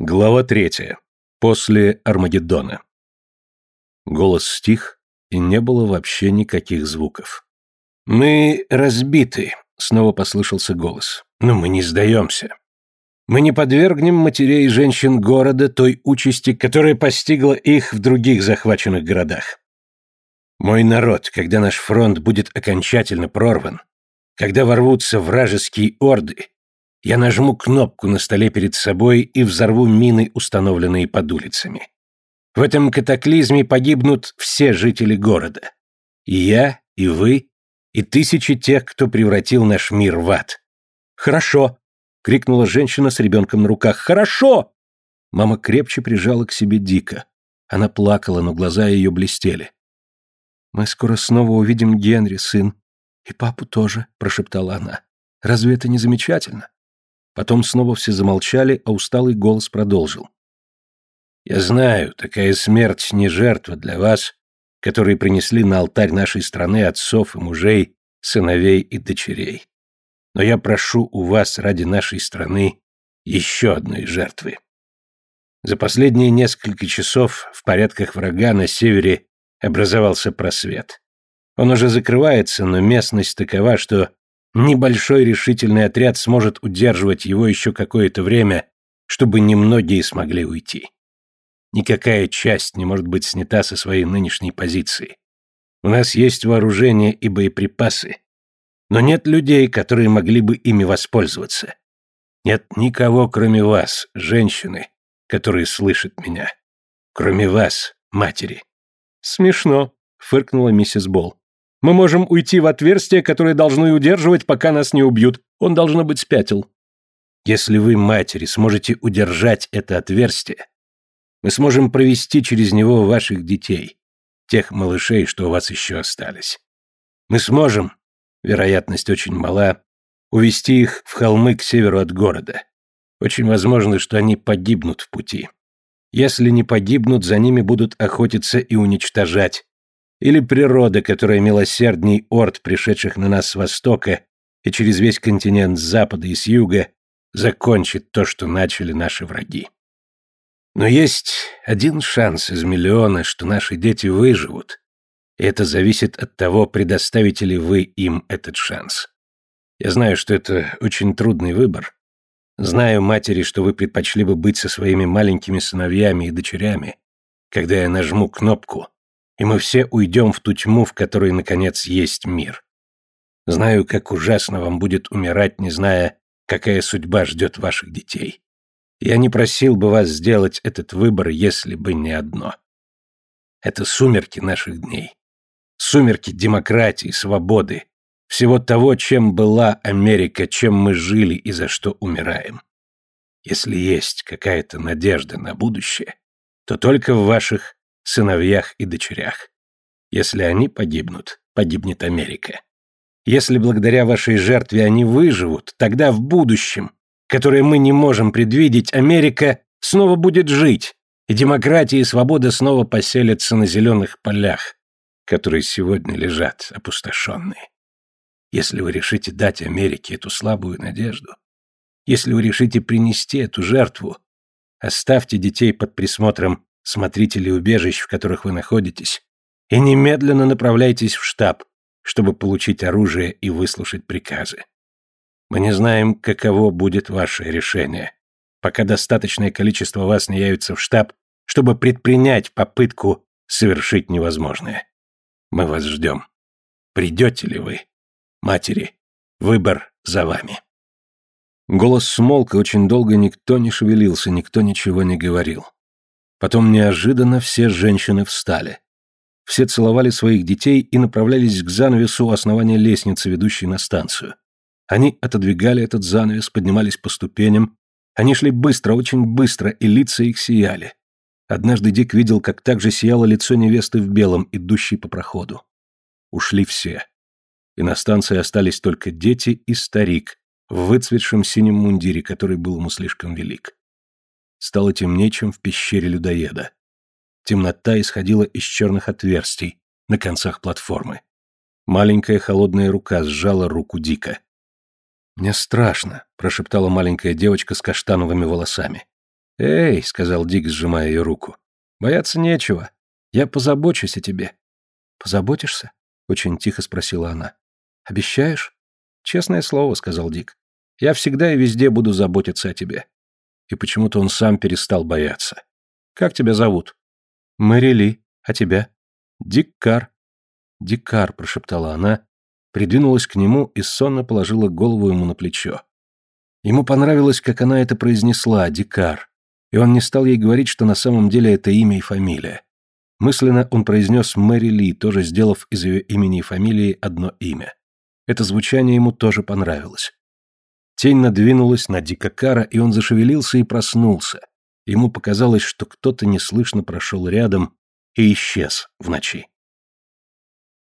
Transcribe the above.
Глава третья. После Армагеддона. Голос стих, и не было вообще никаких звуков. «Мы разбиты», — снова послышался голос. «Но мы не сдаемся. Мы не подвергнем матерей и женщин города той участи, которая постигла их в других захваченных городах. Мой народ, когда наш фронт будет окончательно прорван, когда ворвутся вражеские орды, я нажму кнопку на столе перед собой и взорву мины, установленные под улицами. В этом катаклизме погибнут все жители города. И я, и вы, и тысячи тех, кто превратил наш мир в ад. «Хорошо!» — крикнула женщина с ребенком на руках. «Хорошо!» Мама крепче прижала к себе Дика. Она плакала, но глаза ее блестели. «Мы скоро снова увидим Генри, сын. И папу тоже», — прошептала она. «Разве это не замечательно?» Потом снова все замолчали, а усталый голос продолжил. «Я знаю, такая смерть не жертва для вас, которые принесли на алтарь нашей страны отцов и мужей, сыновей и дочерей. Но я прошу у вас ради нашей страны еще одной жертвы. За последние несколько часов в порядках врага на севере образовался просвет. Он уже закрывается, но местность такова, что Небольшой решительный отряд сможет удерживать его еще какое-то время, чтобы немногие смогли уйти. Никакая часть не может быть снята со своей нынешней позиции. У нас есть вооружение и боеприпасы, но нет людей, которые могли бы ими воспользоваться. Нет никого, кроме вас, женщины, которые слышат меня. Кроме вас, матери. Смешно, фыркнула миссис Болл. Мы можем уйти в отверстие, которое должны удерживать, пока нас не убьют. Он, должно быть, спятил. Если вы, матери, сможете удержать это отверстие, мы сможем провести через него ваших детей, тех малышей, что у вас еще остались. Мы сможем, вероятность очень мала, увести их в холмы к северу от города. Очень возможно, что они погибнут в пути. Если не погибнут, за ними будут охотиться и уничтожать, или природа, которая милосердней орд, пришедших на нас с востока и через весь континент с запада и с юга, закончит то, что начали наши враги. Но есть один шанс из миллиона, что наши дети выживут, и это зависит от того, предоставите ли вы им этот шанс. Я знаю, что это очень трудный выбор. Знаю, матери, что вы предпочли бы быть со своими маленькими сыновьями и дочерями, когда я нажму кнопку, и мы все уйдем в ту тьму, в которой, наконец, есть мир. Знаю, как ужасно вам будет умирать, не зная, какая судьба ждет ваших детей. Я не просил бы вас сделать этот выбор, если бы не одно. Это сумерки наших дней. Сумерки демократии, свободы, всего того, чем была Америка, чем мы жили и за что умираем. Если есть какая-то надежда на будущее, то только в ваших сыновьях и дочерях. Если они погибнут, погибнет Америка. Если благодаря вашей жертве они выживут, тогда в будущем, которое мы не можем предвидеть, Америка снова будет жить, и демократия и свобода снова поселятся на зеленых полях, которые сегодня лежат опустошенные. Если вы решите дать Америке эту слабую надежду, если вы решите принести эту жертву, оставьте детей под присмотром смотрителей убежищ, в которых вы находитесь, и немедленно направляйтесь в штаб, чтобы получить оружие и выслушать приказы. Мы не знаем, каково будет ваше решение, пока достаточное количество вас не явится в штаб, чтобы предпринять попытку совершить невозможное. Мы вас ждем. Придете ли вы? Матери, выбор за вами. Голос смолк, и очень долго никто не шевелился, никто ничего не говорил. Потом неожиданно все женщины встали. Все целовали своих детей и направлялись к занавесу у основания лестницы, ведущей на станцию. Они отодвигали этот занавес, поднимались по ступеням. Они шли быстро, очень быстро, и лица их сияли. Однажды Дик видел, как также сияло лицо невесты в белом, идущей по проходу. Ушли все. И на станции остались только дети и старик в выцветшем синем мундире, который был ему слишком велик. Стало темнее, чем в пещере людоеда. Темнота исходила из черных отверстий на концах платформы. Маленькая холодная рука сжала руку Дика. «Мне страшно», — прошептала маленькая девочка с каштановыми волосами. «Эй», — сказал Дик, сжимая ее руку, — «бояться нечего. Я позабочусь о тебе». «Позаботишься?» — очень тихо спросила она. «Обещаешь?» «Честное слово», — сказал Дик. «Я всегда и везде буду заботиться о тебе». И почему-то он сам перестал бояться. «Как тебя зовут?» «Мэри Ли. А тебя?» «Дик Кар». «Дик Кар», — прошептала она, придвинулась к нему и сонно положила голову ему на плечо. Ему понравилось, как она это произнесла, Дикар, и он не стал ей говорить, что на самом деле это имя и фамилия. Мысленно он произнес Мэри Ли, тоже сделав из ее имени и фамилии одно имя. Это звучание ему тоже понравилось. Тень надвинулась на Дикакара, и он зашевелился и проснулся. Ему показалось, что кто-то неслышно прошел рядом и исчез в ночи.